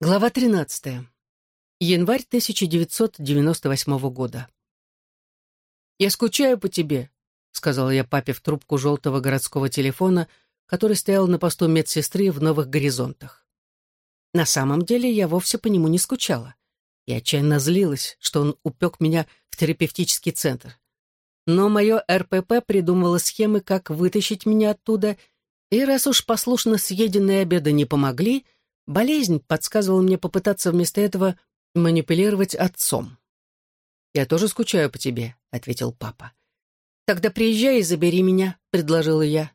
Глава 13. Январь 1998 года. «Я скучаю по тебе», — сказала я папе в трубку желтого городского телефона, который стоял на посту медсестры в Новых Горизонтах. На самом деле я вовсе по нему не скучала. Я отчаянно злилась, что он упек меня в терапевтический центр. Но мое РПП придумывало схемы, как вытащить меня оттуда, и раз уж послушно съеденные обеды не помогли — Болезнь подсказывала мне попытаться вместо этого манипулировать отцом. «Я тоже скучаю по тебе», — ответил папа. «Тогда приезжай и забери меня», — предложила я.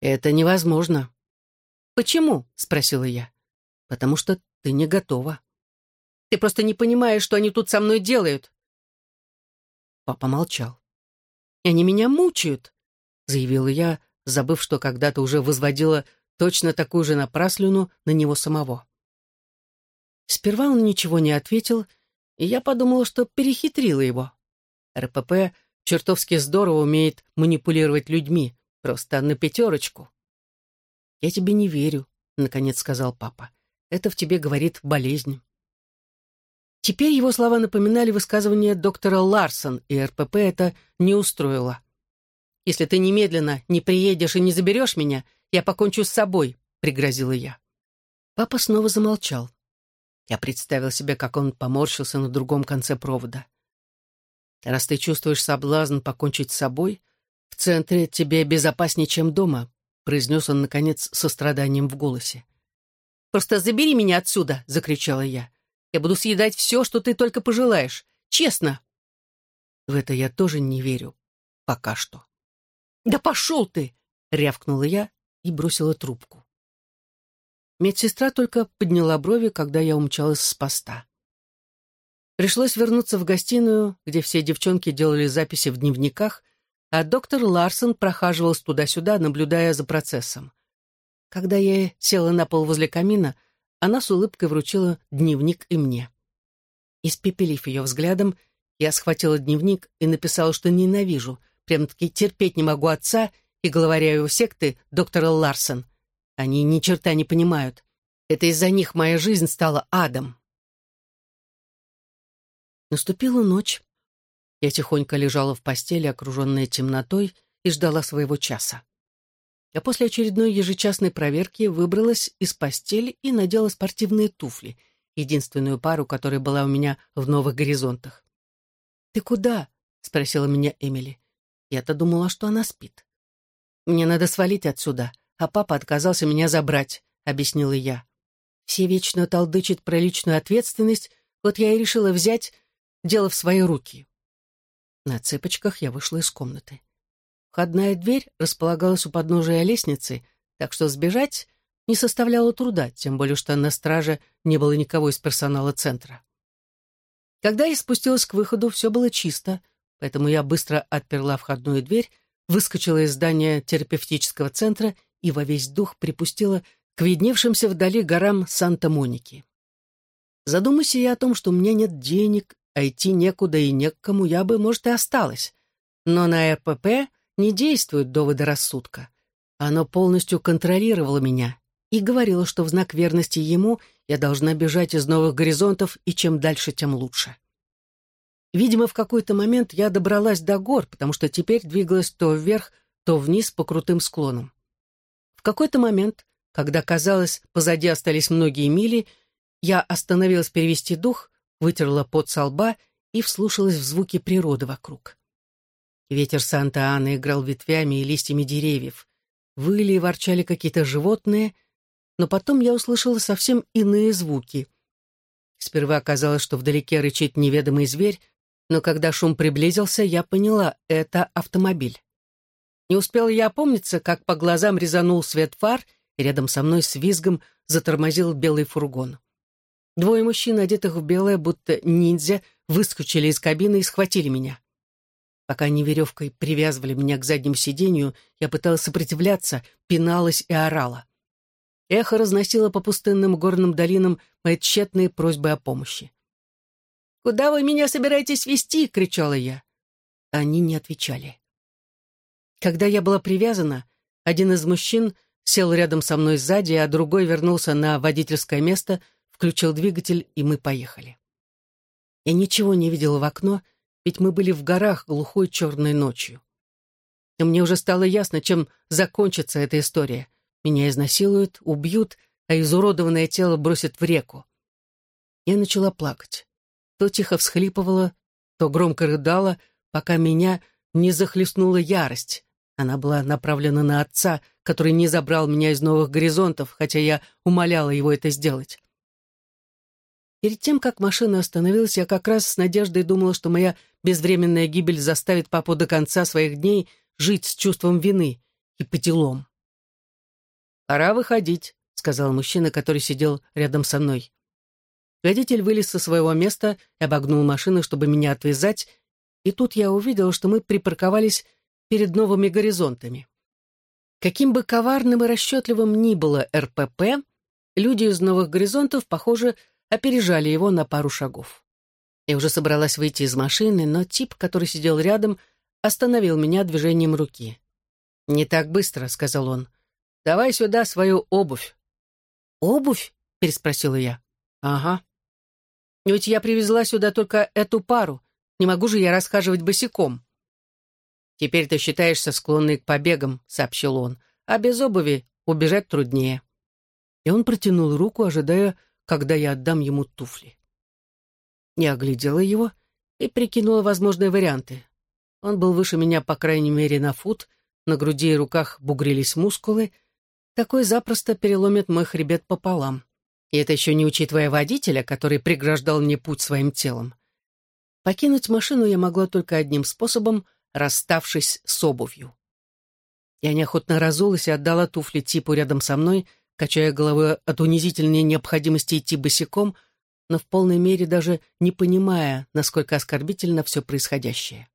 «Это невозможно». «Почему?» — спросила я. «Потому что ты не готова». «Ты просто не понимаешь, что они тут со мной делают». Папа молчал. «Они меня мучают», — заявила я, забыв, что когда-то уже возводила точно такую же напраслину на него самого. Сперва он ничего не ответил, и я подумала, что перехитрила его. РПП чертовски здорово умеет манипулировать людьми, просто на пятерочку. «Я тебе не верю», — наконец сказал папа. «Это в тебе говорит болезнь». Теперь его слова напоминали высказывание доктора Ларсон, и РПП это не устроило. «Если ты немедленно не приедешь и не заберешь меня, я покончу с собой», — пригрозила я. Папа снова замолчал. Я представил себе, как он поморщился на другом конце провода. «Раз ты чувствуешь соблазн покончить с собой, в центре тебе безопаснее, чем дома», — произнес он, наконец, со страданием в голосе. «Просто забери меня отсюда!» — закричала я. «Я буду съедать все, что ты только пожелаешь. Честно!» В это я тоже не верю. Пока что. «Да пошел ты!» — рявкнула я и бросила трубку. Медсестра только подняла брови, когда я умчалась с поста. Пришлось вернуться в гостиную, где все девчонки делали записи в дневниках, а доктор Ларсон прохаживался туда-сюда, наблюдая за процессом. Когда я села на пол возле камина, она с улыбкой вручила дневник и мне. Испепелив ее взглядом, я схватила дневник и написала, что ненавижу, прям-таки терпеть не могу отца — и главаря его секты, доктора Ларсон. Они ни черта не понимают. Это из-за них моя жизнь стала адом. Наступила ночь. Я тихонько лежала в постели, окруженная темнотой, и ждала своего часа. Я после очередной ежечасной проверки выбралась из постели и надела спортивные туфли, единственную пару, которая была у меня в новых горизонтах. «Ты куда?» — спросила меня Эмили. Я-то думала, что она спит. «Мне надо свалить отсюда, а папа отказался меня забрать», — объяснила я. «Все вечно толдычат про личную ответственность, вот я и решила взять дело в свои руки». На цыпочках я вышла из комнаты. Входная дверь располагалась у подножия лестницы, так что сбежать не составляло труда, тем более что на страже не было никого из персонала центра. Когда я спустилась к выходу, все было чисто, поэтому я быстро отперла входную дверь выскочила из здания терапевтического центра и во весь дух припустила к видневшимся вдали горам Санта-Моники. Задумайся я о том, что у меня нет денег, а идти некуда и не к кому, я бы, может, и осталась. Но на РПП не действует доводы рассудка. Оно полностью контролировало меня и говорило, что в знак верности ему я должна бежать из новых горизонтов, и чем дальше, тем лучше. Видимо, в какой-то момент я добралась до гор, потому что теперь двигалась то вверх, то вниз по крутым склонам. В какой-то момент, когда, казалось, позади остались многие мили, я остановилась перевести дух, вытерла пот со лба и вслушалась в звуки природы вокруг. Ветер Санта-Ана играл ветвями и листьями деревьев. Выли и ворчали какие-то животные, но потом я услышала совсем иные звуки. Сперва казалось, что вдалеке рычит неведомый зверь, но когда шум приблизился, я поняла — это автомобиль. Не успел я опомниться, как по глазам резанул свет фар, и рядом со мной с визгом затормозил белый фургон. Двое мужчин, одетых в белое, будто ниндзя, выскочили из кабины и схватили меня. Пока они веревкой привязывали меня к заднему сиденью, я пыталась сопротивляться, пиналась и орала. Эхо разносило по пустынным горным долинам мои тщетные просьбы о помощи. «Куда вы меня собираетесь вести?» — кричала я. Они не отвечали. Когда я была привязана, один из мужчин сел рядом со мной сзади, а другой вернулся на водительское место, включил двигатель, и мы поехали. Я ничего не видела в окно, ведь мы были в горах глухой черной ночью. И мне уже стало ясно, чем закончится эта история. Меня изнасилуют, убьют, а изуродованное тело бросят в реку. Я начала плакать. То тихо всхлипывала, то громко рыдала, пока меня не захлестнула ярость. Она была направлена на отца, который не забрал меня из новых горизонтов, хотя я умоляла его это сделать. Перед тем, как машина остановилась, я как раз с надеждой думала, что моя безвременная гибель заставит папу до конца своих дней жить с чувством вины и по делам. «Пора выходить», — сказал мужчина, который сидел рядом со мной. Водитель вылез со своего места и обогнул машину, чтобы меня отвязать, и тут я увидел, что мы припарковались перед новыми горизонтами. Каким бы коварным и расчетливым ни было РПП, люди из новых горизонтов, похоже, опережали его на пару шагов. Я уже собралась выйти из машины, но тип, который сидел рядом, остановил меня движением руки. «Не так быстро», — сказал он. «Давай сюда свою обувь». «Обувь?» — переспросила я. «Ага». «Ведь я привезла сюда только эту пару. Не могу же я расхаживать босиком». «Теперь ты считаешься склонной к побегам», — сообщил он. «А без обуви убежать труднее». И он протянул руку, ожидая, когда я отдам ему туфли. Я оглядела его и прикинула возможные варианты. Он был выше меня, по крайней мере, на фут, на груди и руках бугрились мускулы. Такой запросто переломит мой хребет пополам. И это еще не учитывая водителя, который преграждал мне путь своим телом. Покинуть машину я могла только одним способом, расставшись с обувью. Я неохотно разулась и отдала туфли типу рядом со мной, качая головой от унизительной необходимости идти босиком, но в полной мере даже не понимая, насколько оскорбительно все происходящее.